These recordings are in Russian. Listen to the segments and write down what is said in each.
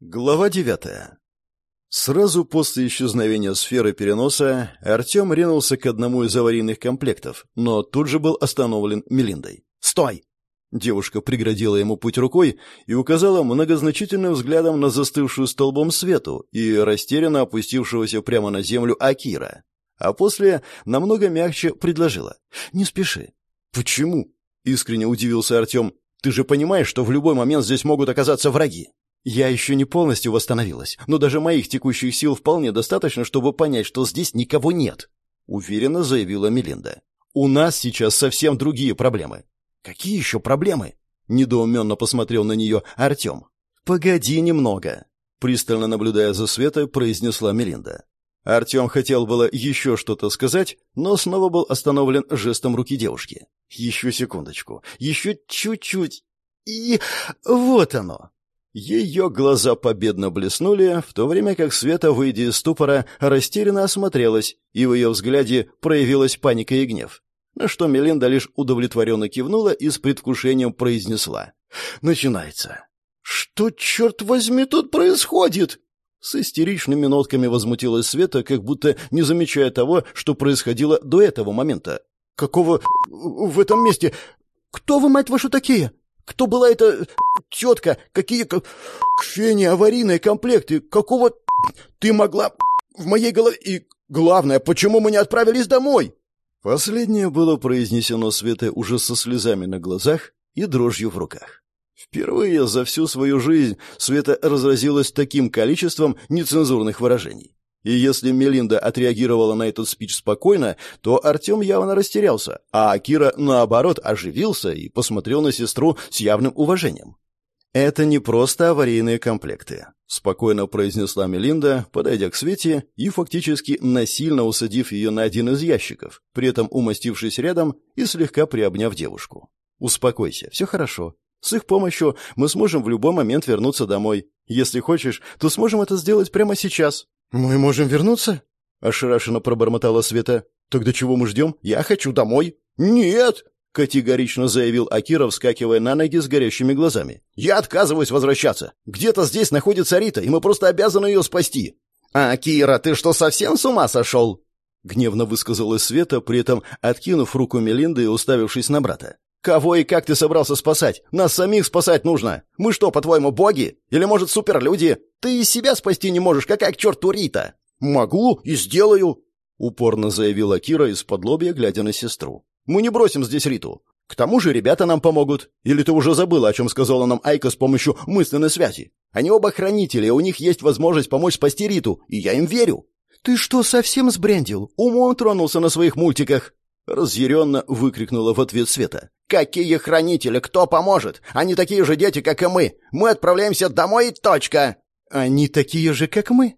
Глава девятая. Сразу после исчезновения сферы переноса Артем ринулся к одному из аварийных комплектов, но тут же был остановлен Мелиндой. «Стой!» Девушка преградила ему путь рукой и указала многозначительным взглядом на застывшую столбом свету и растерянно опустившегося прямо на землю Акира. А после намного мягче предложила. «Не спеши». «Почему?» — искренне удивился Артем. «Ты же понимаешь, что в любой момент здесь могут оказаться враги». Я еще не полностью восстановилась, но даже моих текущих сил вполне достаточно, чтобы понять, что здесь никого нет, уверенно заявила Мелинда. У нас сейчас совсем другие проблемы. Какие еще проблемы? недоуменно посмотрел на нее Артем. Погоди немного, пристально наблюдая за Светой, произнесла Мелинда. Артем хотел было еще что-то сказать, но снова был остановлен жестом руки девушки. Еще секундочку, еще чуть-чуть. И вот оно. Ее глаза победно блеснули, в то время как Света, выйдя из ступора, растерянно осмотрелась, и в ее взгляде проявилась паника и гнев. На что Мелинда лишь удовлетворенно кивнула и с предвкушением произнесла. «Начинается». «Что, черт возьми, тут происходит?» С истеричными нотками возмутилась Света, как будто не замечая того, что происходило до этого момента. «Какого в этом месте? Кто вы, мать вашу, такие? Кто была эта тетка? Какие к фене аварийные комплекты? Какого ты могла в моей голове? И главное, почему мы не отправились домой?» Последнее было произнесено Светой уже со слезами на глазах и дрожью в руках. Впервые за всю свою жизнь Света разразилась таким количеством нецензурных выражений. И если Мелинда отреагировала на этот спич спокойно, то Артем явно растерялся, а Акира, наоборот, оживился и посмотрел на сестру с явным уважением. «Это не просто аварийные комплекты», — спокойно произнесла Мелинда, подойдя к Свете и фактически насильно усадив ее на один из ящиков, при этом умастившись рядом и слегка приобняв девушку. «Успокойся, все хорошо. С их помощью мы сможем в любой момент вернуться домой. Если хочешь, то сможем это сделать прямо сейчас». «Мы можем вернуться?» — ошарашенно пробормотала Света. «Тогда чего мы ждем? Я хочу домой». «Нет!» — категорично заявил Акира, вскакивая на ноги с горящими глазами. «Я отказываюсь возвращаться. Где-то здесь находится Рита, и мы просто обязаны ее спасти». «Акира, ты что, совсем с ума сошел?» Гневно высказалась Света, при этом откинув руку Мелинды и уставившись на брата. «Кого и как ты собрался спасать? Нас самих спасать нужно! Мы что, по-твоему, боги? Или, может, суперлюди? Ты и себя спасти не можешь, какая к черту Рита?» «Могу и сделаю!» — упорно заявила Кира из-под лобья, глядя на сестру. «Мы не бросим здесь Риту. К тому же ребята нам помогут. Или ты уже забыла, о чем сказала нам Айка с помощью мысленной связи? Они оба хранители, у них есть возможность помочь спасти Риту, и я им верю». «Ты что, совсем сбрендил? Умом тронулся на своих мультиках?» Разъяренно выкрикнула в ответ Света. «Какие хранители? Кто поможет? Они такие же дети, как и мы. Мы отправляемся домой и точка!» «Они такие же, как мы?»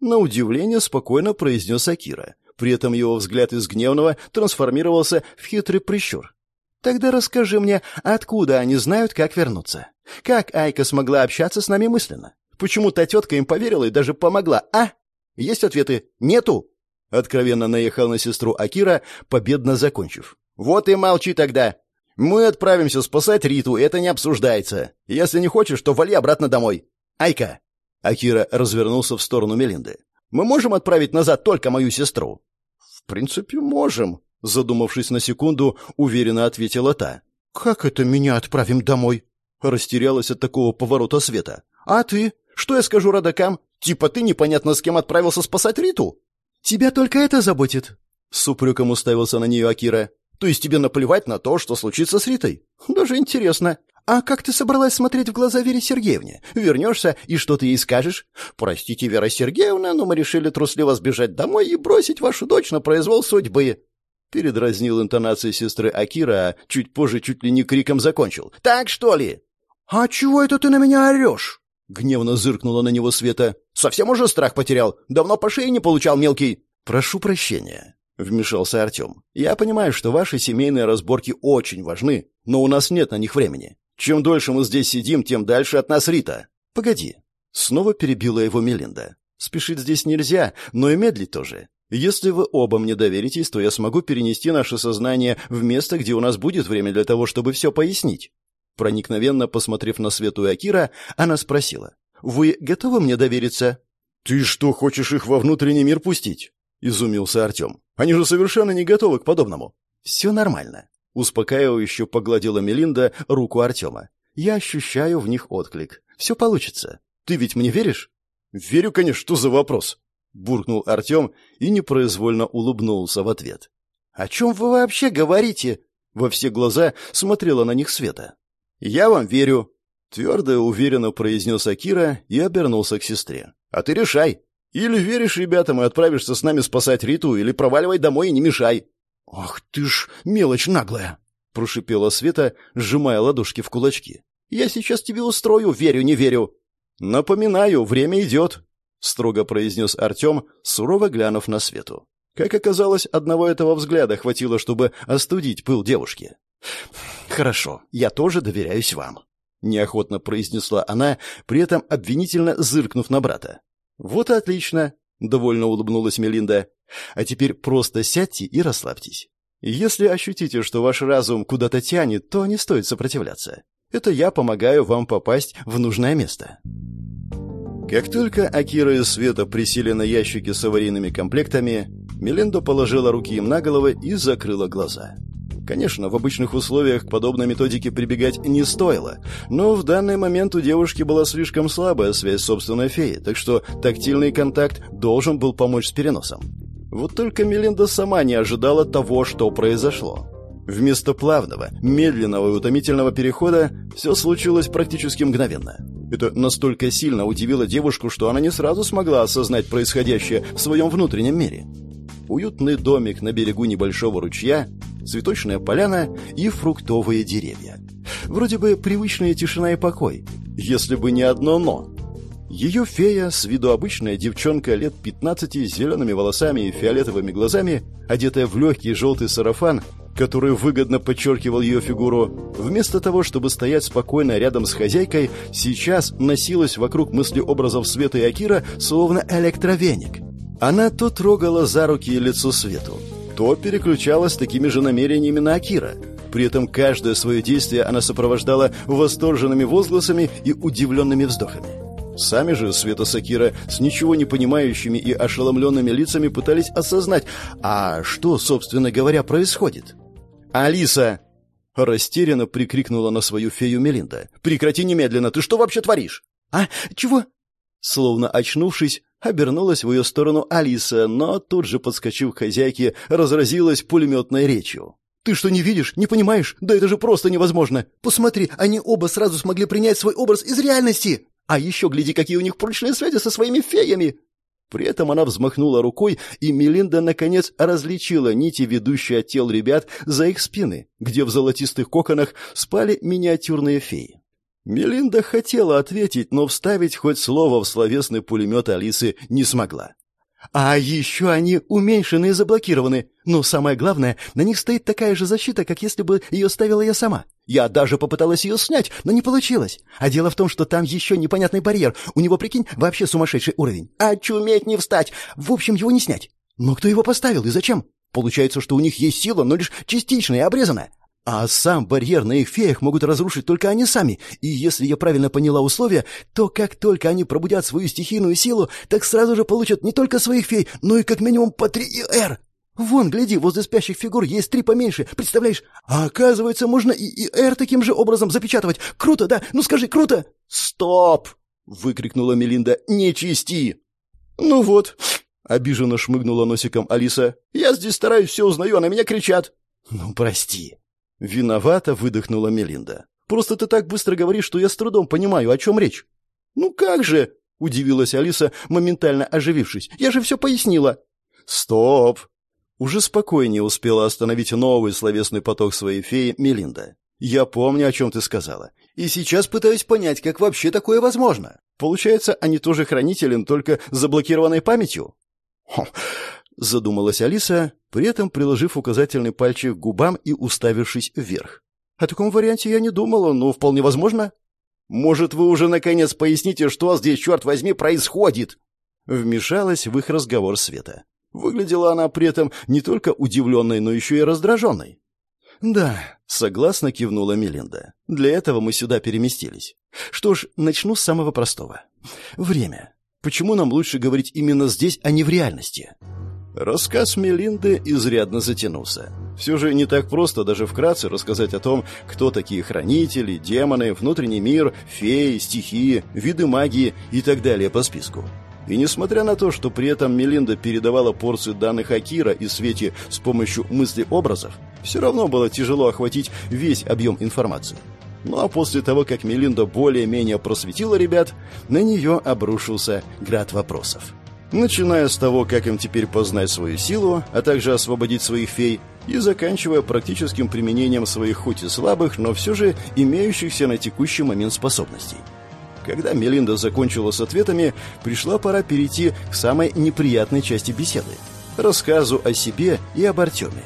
На удивление спокойно произнес Акира. При этом его взгляд из гневного трансформировался в хитрый прищур. «Тогда расскажи мне, откуда они знают, как вернуться? Как Айка смогла общаться с нами мысленно? Почему та тетка им поверила и даже помогла, а? Есть ответы? Нету?» Откровенно наехал на сестру Акира, победно закончив. «Вот и молчи тогда. Мы отправимся спасать Риту, это не обсуждается. Если не хочешь, то вали обратно домой. Айка, Акира развернулся в сторону Мелинды. «Мы можем отправить назад только мою сестру?» «В принципе, можем», — задумавшись на секунду, уверенно ответила та. «Как это меня отправим домой?» Растерялась от такого поворота света. «А ты? Что я скажу родакам? Типа ты непонятно с кем отправился спасать Риту?» «Тебя только это заботит?» С упреком уставился на нее Акира. «То есть тебе наплевать на то, что случится с Ритой? Даже интересно. «А как ты собралась смотреть в глаза Вере Сергеевне? Вернешься, и что ты ей скажешь? Простите, Вера Сергеевна, но мы решили трусливо сбежать домой и бросить вашу дочь на произвол судьбы». Передразнил интонации сестры Акира, а чуть позже чуть ли не криком закончил. «Так, что ли?» «А чего это ты на меня орешь?» Гневно зыркнула на него Света. «Совсем уже страх потерял? Давно по шее не получал, мелкий?» «Прошу прощения», — вмешался Артем. «Я понимаю, что ваши семейные разборки очень важны, но у нас нет на них времени. Чем дольше мы здесь сидим, тем дальше от нас Рита. Погоди. Снова перебила его Мелинда. Спешить здесь нельзя, но и медлить тоже. Если вы оба мне доверитесь, то я смогу перенести наше сознание в место, где у нас будет время для того, чтобы все пояснить. Проникновенно посмотрев на Свету и Акира, она спросила. Вы готовы мне довериться?» «Ты что, хочешь их во внутренний мир пустить?» — изумился Артем. «Они же совершенно не готовы к подобному». «Все нормально», — успокаивающе погладила Мелинда руку Артема. «Я ощущаю в них отклик. Все получится. Ты ведь мне веришь?» «Верю, конечно, что за вопрос?» — буркнул Артем и непроизвольно улыбнулся в ответ. «О чем вы вообще говорите?» — во все глаза смотрела на них Света. «Я вам верю», — твердо и уверенно произнес Акира и обернулся к сестре. «А ты решай. Или веришь ребятам и отправишься с нами спасать Риту, или проваливай домой и не мешай». «Ах ты ж мелочь наглая!» — прошипела Света, сжимая ладошки в кулачки. «Я сейчас тебе устрою, верю, не верю». «Напоминаю, время идет», — строго произнес Артем, сурово глянув на Свету. Как оказалось, одного этого взгляда хватило, чтобы остудить пыл девушки. «Хорошо, я тоже доверяюсь вам», — неохотно произнесла она, при этом обвинительно зыркнув на брата. «Вот и отлично», — довольно улыбнулась Мелинда. «А теперь просто сядьте и расслабьтесь. Если ощутите, что ваш разум куда-то тянет, то не стоит сопротивляться. Это я помогаю вам попасть в нужное место». Как только Акира и Света присели на ящики с аварийными комплектами, Мелинда положила руки им на головы и закрыла глаза. Конечно, в обычных условиях к подобной методике прибегать не стоило, но в данный момент у девушки была слишком слабая связь с собственной феей, так что тактильный контакт должен был помочь с переносом. Вот только Мелинда сама не ожидала того, что произошло. Вместо плавного, медленного и утомительного перехода все случилось практически мгновенно. Это настолько сильно удивило девушку, что она не сразу смогла осознать происходящее в своем внутреннем мире. Уютный домик на берегу небольшого ручья, цветочная поляна и фруктовые деревья. Вроде бы привычная тишина и покой, если бы не одно «но». Ее фея, с виду обычная девчонка лет 15 с зелеными волосами и фиолетовыми глазами, одетая в легкий желтый сарафан, который выгодно подчеркивал ее фигуру, вместо того, чтобы стоять спокойно рядом с хозяйкой, сейчас носилась вокруг мысли образов Света и Акира, словно электровеник. Она то трогала за руки и лицо Свету, то переключалась такими же намерениями на Акира. При этом каждое свое действие она сопровождала восторженными возгласами и удивленными вздохами. Сами же Света Сакира с ничего не понимающими и ошеломленными лицами пытались осознать, а что, собственно говоря, происходит. «Алиса!» — растерянно прикрикнула на свою фею Мелинда. «Прекрати немедленно! Ты что вообще творишь?» «А? Чего?» Словно очнувшись, обернулась в ее сторону Алиса, но тут же, подскочив к хозяйке, разразилась пулеметной речью. «Ты что, не видишь? Не понимаешь? Да это же просто невозможно! Посмотри, они оба сразу смогли принять свой образ из реальности! А еще гляди, какие у них прочные связи со своими феями!» При этом она взмахнула рукой, и Мелинда, наконец, различила нити, ведущие от тел ребят, за их спины, где в золотистых коконах спали миниатюрные феи. Мелинда хотела ответить, но вставить хоть слово в словесный пулемет Алисы не смогла. А еще они уменьшены и заблокированы. Но самое главное, на них стоит такая же защита, как если бы ее ставила я сама. Я даже попыталась ее снять, но не получилось. А дело в том, что там еще непонятный барьер. У него, прикинь, вообще сумасшедший уровень. А чуметь не встать. В общем, его не снять. Но кто его поставил и зачем? Получается, что у них есть сила, но лишь частичная и обрезанная. А сам барьер на их феях могут разрушить только они сами. И если я правильно поняла условия, то как только они пробудят свою стихийную силу, так сразу же получат не только своих фей, но и как минимум по три ИР. Вон, гляди, возле спящих фигур есть три поменьше, представляешь? А оказывается, можно и ИР таким же образом запечатывать. Круто, да? Ну скажи, круто! Стоп! выкрикнула Мелинда. Не чисти! Ну вот, обиженно шмыгнула носиком Алиса. Я здесь стараюсь, все узнаю, а на меня кричат. Ну, прости. Виновато выдохнула Мелинда. Просто ты так быстро говоришь, что я с трудом понимаю, о чем речь. Ну как же? Удивилась Алиса, моментально оживившись. Я же все пояснила. Стоп! Уже спокойнее успела остановить новый словесный поток своей феи Мелинда. «Я помню, о чем ты сказала. И сейчас пытаюсь понять, как вообще такое возможно. Получается, они тоже хранители, но только заблокированной памятью?» Задумалась Алиса, при этом приложив указательный пальчик к губам и уставившись вверх. «О таком варианте я не думала, но вполне возможно». «Может, вы уже наконец поясните, что здесь, черт возьми, происходит?» Вмешалась в их разговор Света. Выглядела она при этом не только удивленной, но еще и раздраженной. «Да», — согласно кивнула Мелинда. «Для этого мы сюда переместились. Что ж, начну с самого простого. Время. Почему нам лучше говорить именно здесь, а не в реальности?» Рассказ Мелинды изрядно затянулся. Все же не так просто даже вкратце рассказать о том, кто такие хранители, демоны, внутренний мир, феи, стихии, виды магии и так далее по списку. И несмотря на то, что при этом Мелинда передавала порцию данных Акира и Свете с помощью мысли-образов, все равно было тяжело охватить весь объем информации. Ну а после того, как Мелинда более-менее просветила ребят, на нее обрушился град вопросов. Начиная с того, как им теперь познать свою силу, а также освободить своих фей, и заканчивая практическим применением своих хоть и слабых, но все же имеющихся на текущий момент способностей. Когда Мелинда закончила с ответами, пришла пора перейти к самой неприятной части беседы – рассказу о себе и об Артеме.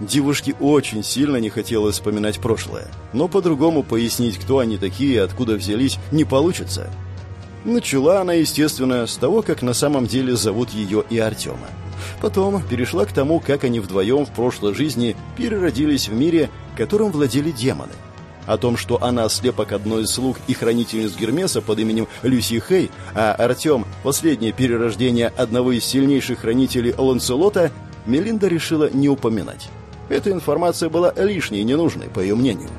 Девушке очень сильно не хотелось вспоминать прошлое, но по-другому пояснить, кто они такие и откуда взялись, не получится – Начала она, естественно, с того, как на самом деле зовут ее и Артема. Потом перешла к тому, как они вдвоем в прошлой жизни переродились в мире, которым владели демоны. О том, что она слепок одной из слуг и хранительниц Гермеса под именем Люси Хей, а Артем – последнее перерождение одного из сильнейших хранителей Ланселота, Мелинда решила не упоминать. Эта информация была лишней и ненужной, по ее мнению.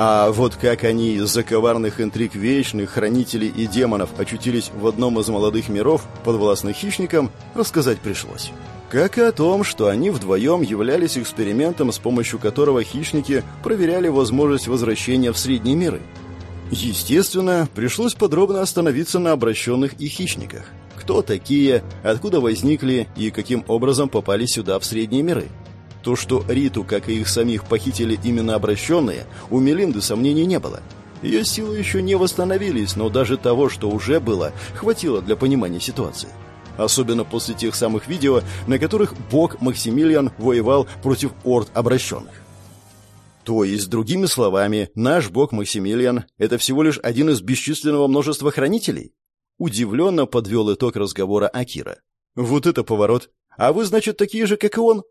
А вот как они из-за коварных интриг вечных, хранителей и демонов очутились в одном из молодых миров, подвластных хищникам, рассказать пришлось. Как и о том, что они вдвоем являлись экспериментом, с помощью которого хищники проверяли возможность возвращения в средние миры. Естественно, пришлось подробно остановиться на обращенных и хищниках. Кто такие, откуда возникли и каким образом попали сюда в средние миры. То, что Риту, как и их самих, похитили именно обращенные, у Мелинды сомнений не было. Ее силы еще не восстановились, но даже того, что уже было, хватило для понимания ситуации. Особенно после тех самых видео, на которых бог Максимилиан воевал против орд обращенных. То есть, другими словами, наш бог Максимилиан – это всего лишь один из бесчисленного множества хранителей? Удивленно подвел итог разговора Акира. Вот это поворот. А вы, значит, такие же, как и он?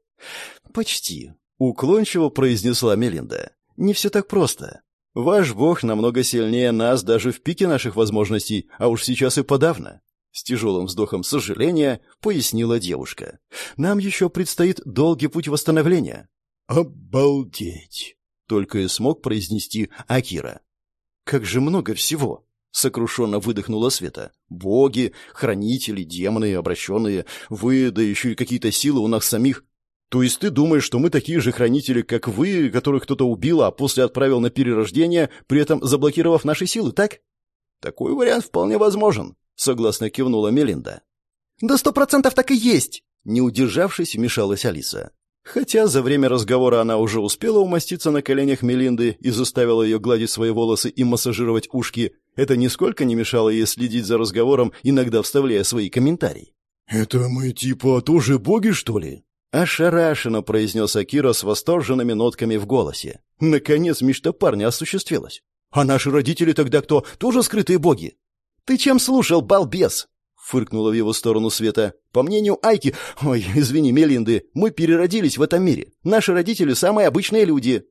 «Почти», — уклончиво произнесла Мелинда. «Не все так просто. Ваш бог намного сильнее нас даже в пике наших возможностей, а уж сейчас и подавно». С тяжелым вздохом сожаления пояснила девушка. «Нам еще предстоит долгий путь восстановления». «Обалдеть!» — только и смог произнести Акира. «Как же много всего!» — сокрушенно выдохнула Света. «Боги, хранители, демоны, обращенные, вы, да еще и какие-то силы у нас самих. То есть ты думаешь, что мы такие же хранители, как вы, которых кто-то убил, а после отправил на перерождение, при этом заблокировав наши силы, так? Такой вариант вполне возможен, согласно кивнула Мелинда. Да сто процентов так и есть, не удержавшись, вмешалась Алиса. Хотя за время разговора она уже успела умоститься на коленях Мелинды и заставила ее гладить свои волосы и массажировать ушки, это нисколько не мешало ей следить за разговором, иногда вставляя свои комментарии. «Это мы типа тоже боги, что ли?» Ошарашенно произнес Акира с восторженными нотками в голосе. Наконец мечта парня осуществилась. А наши родители тогда кто? Тоже скрытые боги? Ты чем слушал, балбес? Фыркнула в его сторону Света. По мнению Айки... Ой, извини, Мелинды, мы переродились в этом мире. Наши родители самые обычные люди.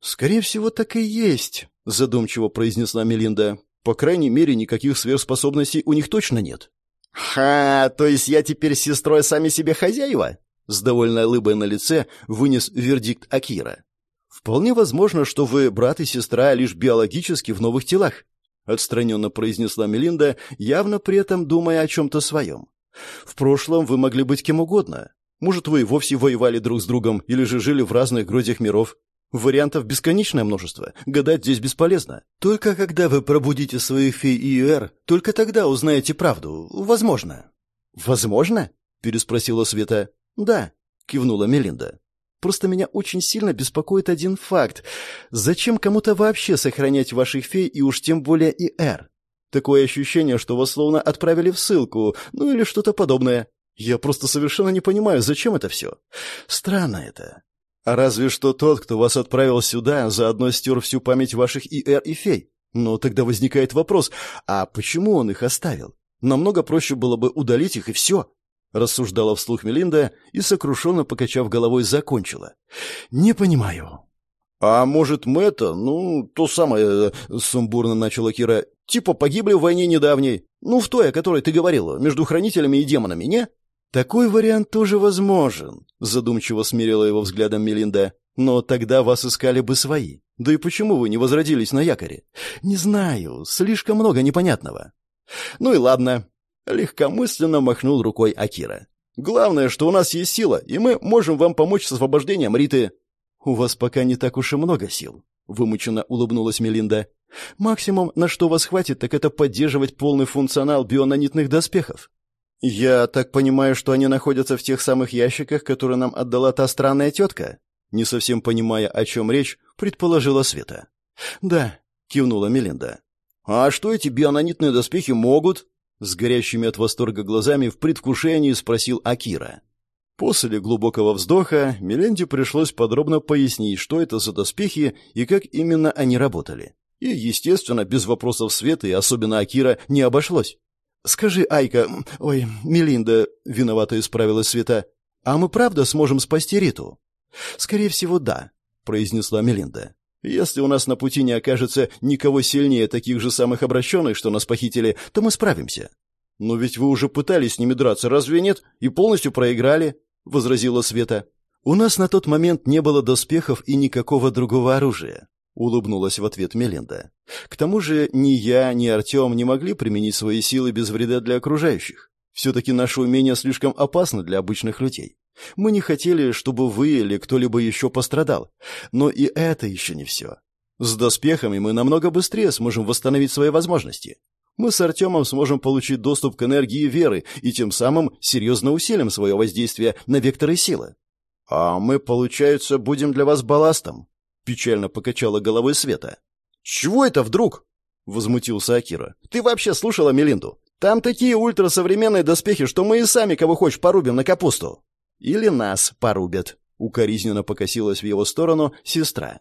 Скорее всего, так и есть, задумчиво произнесла Мелинда. По крайней мере, никаких сверхспособностей у них точно нет. «Ха, то есть я теперь с сестрой сами себе хозяева?» С довольной улыбой на лице вынес вердикт Акира. «Вполне возможно, что вы брат и сестра лишь биологически в новых телах», отстраненно произнесла Мелинда, явно при этом думая о чем-то своем. «В прошлом вы могли быть кем угодно. Может, вы и вовсе воевали друг с другом или же жили в разных грозях миров. Вариантов бесконечное множество. Гадать здесь бесполезно. Только когда вы пробудите своих фей ИР, только тогда узнаете правду. Возможно». «Возможно?» — переспросила Света. «Да», — кивнула Мелинда. «Просто меня очень сильно беспокоит один факт. Зачем кому-то вообще сохранять ваших фей и уж тем более и Эр? Такое ощущение, что вас словно отправили в ссылку, ну или что-то подобное. Я просто совершенно не понимаю, зачем это все. Странно это. А разве что тот, кто вас отправил сюда, заодно стер всю память ваших ИР и фей. Но тогда возникает вопрос, а почему он их оставил? Намного проще было бы удалить их и все. Рассуждала вслух Мелинда и, сокрушенно покачав головой, закончила. «Не понимаю». «А может, мы это, ну, то самое, — сумбурно начала Кира, — типа погибли в войне недавней, ну, в той, о которой ты говорила, между хранителями и демонами, не?» «Такой вариант тоже возможен», — задумчиво смирила его взглядом Мелинда. «Но тогда вас искали бы свои. Да и почему вы не возродились на якоре?» «Не знаю, слишком много непонятного». «Ну и ладно», — легкомысленно махнул рукой Акира. «Главное, что у нас есть сила, и мы можем вам помочь с освобождением Риты». «У вас пока не так уж и много сил», — вымученно улыбнулась Мелинда. «Максимум, на что вас хватит, так это поддерживать полный функционал бионанитных доспехов. «Я так понимаю, что они находятся в тех самых ящиках, которые нам отдала та странная тетка?» Не совсем понимая, о чем речь, предположила Света. «Да», — кивнула Мелинда. «А что эти бионанитные доспехи могут?» С горящими от восторга глазами в предвкушении спросил Акира. После глубокого вздоха Меленде пришлось подробно пояснить, что это за доспехи и как именно они работали. И, естественно, без вопросов Светы и особенно Акира не обошлось. «Скажи, Айка... Ой, Мелинда...» — виновато исправилась Света. «А мы правда сможем спасти Риту?» «Скорее всего, да», — произнесла Мелинда. «Если у нас на пути не окажется никого сильнее таких же самых обращенных, что нас похитили, то мы справимся». «Но ведь вы уже пытались с ними драться, разве нет? И полностью проиграли», — возразила Света. «У нас на тот момент не было доспехов и никакого другого оружия улыбнулась в ответ Мелинда. К тому же ни я, ни Артем не могли применить свои силы без вреда для окружающих. Все-таки наше умение слишком опасно для обычных людей. Мы не хотели, чтобы вы или кто-либо еще пострадал. Но и это еще не все. С доспехами мы намного быстрее сможем восстановить свои возможности. Мы с Артемом сможем получить доступ к энергии веры и тем самым серьезно усилим свое воздействие на векторы силы. А мы, получается, будем для вас балластом, Печально покачала головой Света. «Чего это вдруг?» — возмутился Акира. «Ты вообще слушала Мелинду? Там такие ультрасовременные доспехи, что мы и сами кого хочешь порубим на капусту». «Или нас порубят», — укоризненно покосилась в его сторону сестра.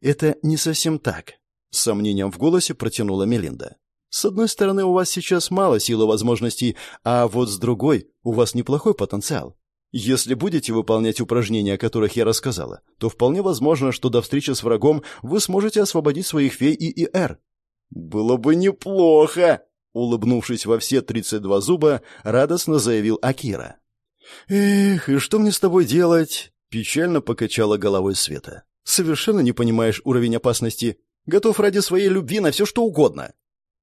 «Это не совсем так», — с сомнением в голосе протянула Мелинда. «С одной стороны, у вас сейчас мало сил и возможностей, а вот с другой у вас неплохой потенциал. Если будете выполнять упражнения, о которых я рассказала, то вполне возможно, что до встречи с врагом вы сможете освободить своих фей и ИР. Было бы неплохо, улыбнувшись во все 32 зуба, радостно заявил Акира. Эх, и что мне с тобой делать? печально покачала головой Света. Совершенно не понимаешь уровень опасности. Готов ради своей любви на все что угодно.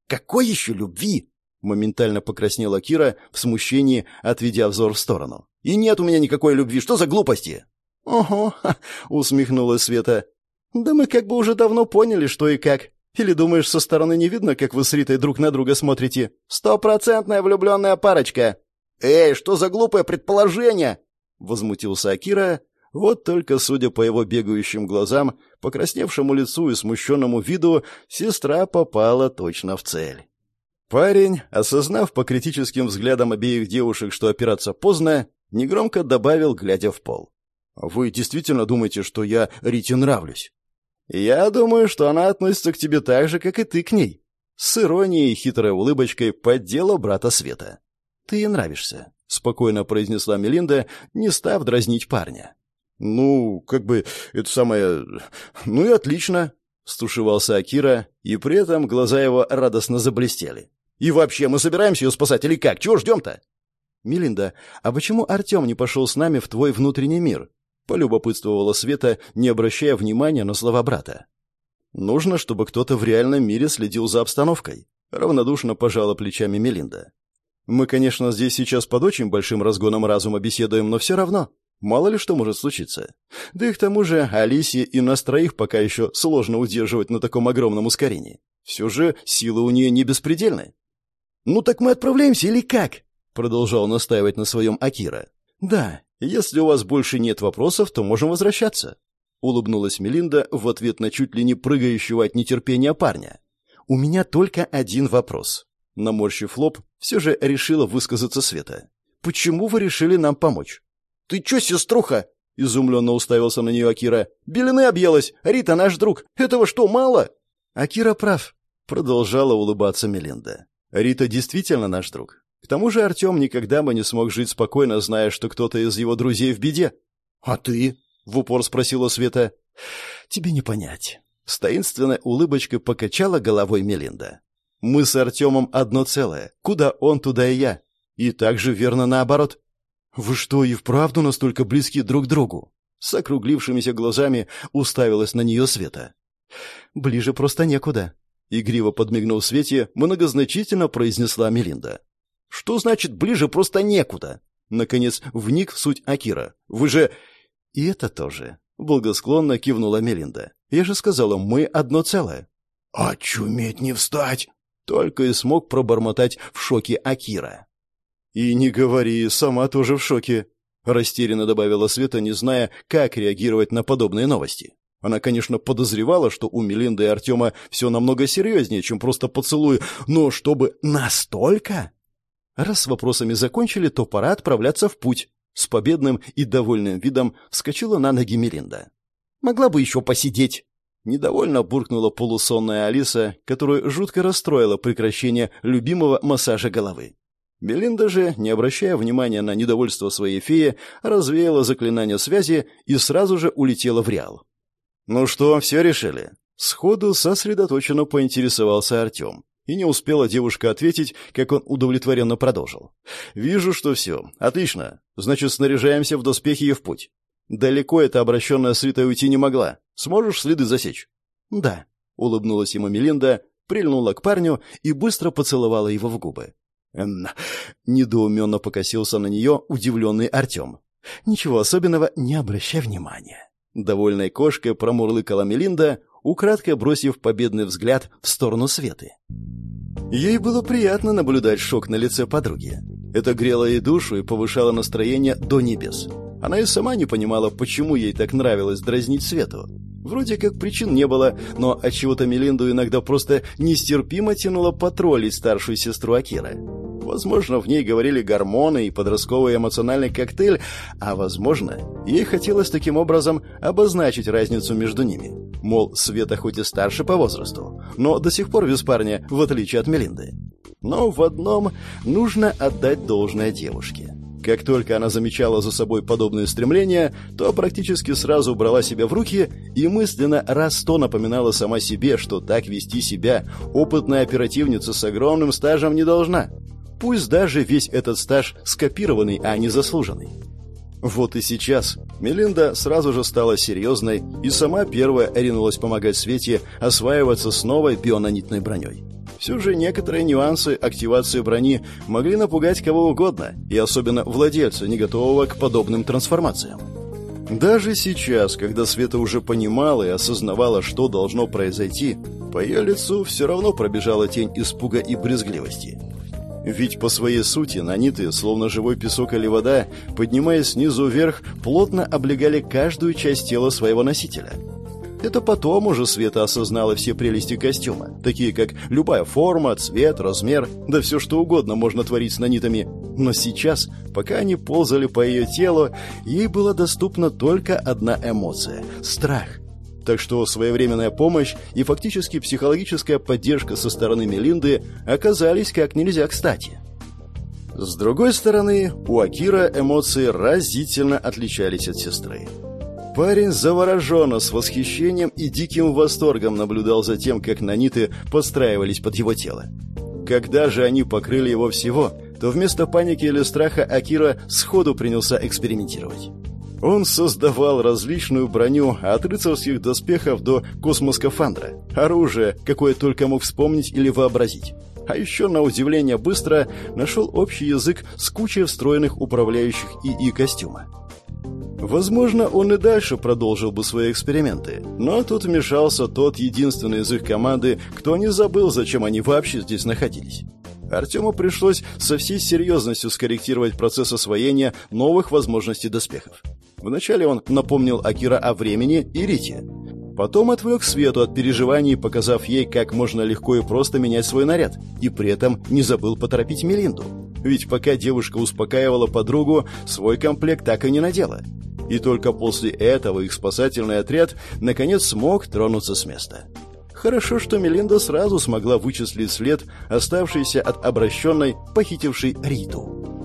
Какой еще любви? моментально покраснела Кира в смущении, отведя взор в сторону. И нет у меня никакой любви. Что за глупости?» «Ого!» — усмехнулась Света. «Да мы как бы уже давно поняли, что и как. Или думаешь, со стороны не видно, как вы с Ритой друг на друга смотрите? Стопроцентная влюбленная парочка!» «Эй, что за глупое предположение?» — возмутился Акира. Вот только, судя по его бегающим глазам, покрасневшему лицу и смущенному виду, сестра попала точно в цель. Парень, осознав по критическим взглядам обеих девушек, что опираться поздно, Негромко добавил, глядя в пол. «Вы действительно думаете, что я Рите нравлюсь?» «Я думаю, что она относится к тебе так же, как и ты к ней». С иронией и хитрой улыбочкой поддела брата Света. «Ты нравишься», — спокойно произнесла Мелинда, не став дразнить парня. «Ну, как бы, это самое... Ну и отлично», — стушевался Акира, и при этом глаза его радостно заблестели. «И вообще, мы собираемся ее спасать или как? Чего ждем-то?» «Милинда, а почему Артем не пошел с нами в твой внутренний мир?» — полюбопытствовала Света, не обращая внимания на слова брата. «Нужно, чтобы кто-то в реальном мире следил за обстановкой», — равнодушно пожала плечами Мелинда. «Мы, конечно, здесь сейчас под очень большим разгоном разума беседуем, но все равно. Мало ли что может случиться. Да и к тому же Алисе и нас троих пока еще сложно удерживать на таком огромном ускорении. Все же силы у нее не беспредельны». «Ну так мы отправляемся или как?» продолжал настаивать на своем Акира. «Да, если у вас больше нет вопросов, то можем возвращаться», — улыбнулась Мелинда в ответ на чуть ли не прыгающего от нетерпения парня. «У меня только один вопрос». Наморщив лоб, все же решила высказаться Света. «Почему вы решили нам помочь?» «Ты чё, сеструха?» — изумленно уставился на нее Акира. «Белины объелась! Рита наш друг! Этого что, мало?» «Акира прав», — продолжала улыбаться Мелинда. «Рита действительно наш друг. К тому же Артем никогда бы не смог жить спокойно, зная, что кто-то из его друзей в беде. «А ты?» — в упор спросила Света. «Тебе не понять». С таинственной улыбочкой покачала головой Мелинда. «Мы с Артемом одно целое. Куда он, туда и я. И также верно наоборот». «Вы что, и вправду настолько близки друг к другу?» С округлившимися глазами уставилась на нее Света. «Ближе просто некуда», — игриво подмигнув Свете, многозначительно произнесла Мелинда. «Что значит «ближе просто некуда»?» Наконец, вник в суть Акира. «Вы же...» «И это тоже», — благосклонно кивнула Мелинда. «Я же сказала, мы одно целое». «Очуметь не встать!» Только и смог пробормотать в шоке Акира. «И не говори, сама тоже в шоке», — растерянно добавила Света, не зная, как реагировать на подобные новости. Она, конечно, подозревала, что у Мелинды и Артема все намного серьезнее, чем просто поцелуй, но чтобы настолько... Раз с вопросами закончили, то пора отправляться в путь. С победным и довольным видом вскочила на ноги Мелинда. «Могла бы еще посидеть!» Недовольно буркнула полусонная Алиса, которую жутко расстроило прекращение любимого массажа головы. Мелинда же, не обращая внимания на недовольство своей феи, развеяла заклинание связи и сразу же улетела в Реал. «Ну что, все решили?» Сходу сосредоточенно поинтересовался Артем. И не успела девушка ответить, как он удовлетворенно продолжил. «Вижу, что все. Отлично. Значит, снаряжаемся в доспехи и в путь. Далеко эта обращенная свита уйти не могла. Сможешь следы засечь?» «Да», — улыбнулась ему Мелинда, прильнула к парню и быстро поцеловала его в губы. «Эм...» — недоуменно покосился на нее удивленный Артем. «Ничего особенного, не обращай внимания». Довольной кошкой промурлыкала Мелинда, украдкой бросив победный взгляд в сторону Светы. Ей было приятно наблюдать шок на лице подруги. Это грело ей душу и повышало настроение до небес. Она и сама не понимала, почему ей так нравилось дразнить Свету. Вроде как причин не было, но от чего то Мелинду иногда просто нестерпимо тянуло потроллить старшую сестру Акира. Возможно, в ней говорили гормоны и подростковый эмоциональный коктейль, а возможно, ей хотелось таким образом обозначить разницу между ними. Мол, Света хоть и старше по возрасту, но до сих пор без парня, в отличие от Мелинды. Но в одном нужно отдать должное девушке. Как только она замечала за собой подобные стремления, то практически сразу брала себя в руки и мысленно раз сто напоминала сама себе, что так вести себя опытная оперативница с огромным стажем не должна. Пусть даже весь этот стаж скопированный, а не заслуженный. Вот и сейчас Мелинда сразу же стала серьезной и сама первая ринулась помогать Свете осваиваться с новой бионанитной броней. Все же некоторые нюансы активации брони могли напугать кого угодно, и особенно владельца, не готового к подобным трансформациям. Даже сейчас, когда Света уже понимала и осознавала, что должно произойти, по ее лицу все равно пробежала тень испуга и брезгливости. Ведь по своей сути наниты, словно живой песок или вода, поднимаясь снизу вверх, плотно облегали каждую часть тела своего носителя – это потом уже Света осознала все прелести костюма, такие как любая форма, цвет, размер, да все что угодно можно творить с нанитами. Но сейчас, пока они ползали по ее телу, ей была доступна только одна эмоция – страх. Так что своевременная помощь и фактически психологическая поддержка со стороны Мелинды оказались как нельзя кстати. С другой стороны, у Акира эмоции разительно отличались от сестры. Парень завороженно, с восхищением и диким восторгом наблюдал за тем, как наниты подстраивались под его тело. Когда же они покрыли его всего, то вместо паники или страха Акира сходу принялся экспериментировать. Он создавал различную броню от рыцарских доспехов до космоскафандра, оружие, какое только мог вспомнить или вообразить. А еще, на удивление быстро, нашел общий язык с кучей встроенных управляющих ИИ костюма. Возможно, он и дальше продолжил бы свои эксперименты, но тут вмешался тот единственный из их команды, кто не забыл, зачем они вообще здесь находились. Артему пришлось со всей серьезностью скорректировать процесс освоения новых возможностей доспехов. Вначале он напомнил Акира о времени и Рите. Потом отвлек Свету от переживаний, показав ей, как можно легко и просто менять свой наряд, и при этом не забыл поторопить Мелинду. Ведь пока девушка успокаивала подругу, свой комплект так и не надела и только после этого их спасательный отряд наконец смог тронуться с места. Хорошо, что Мелинда сразу смогла вычислить след, оставшийся от обращенной, похитившей Риту.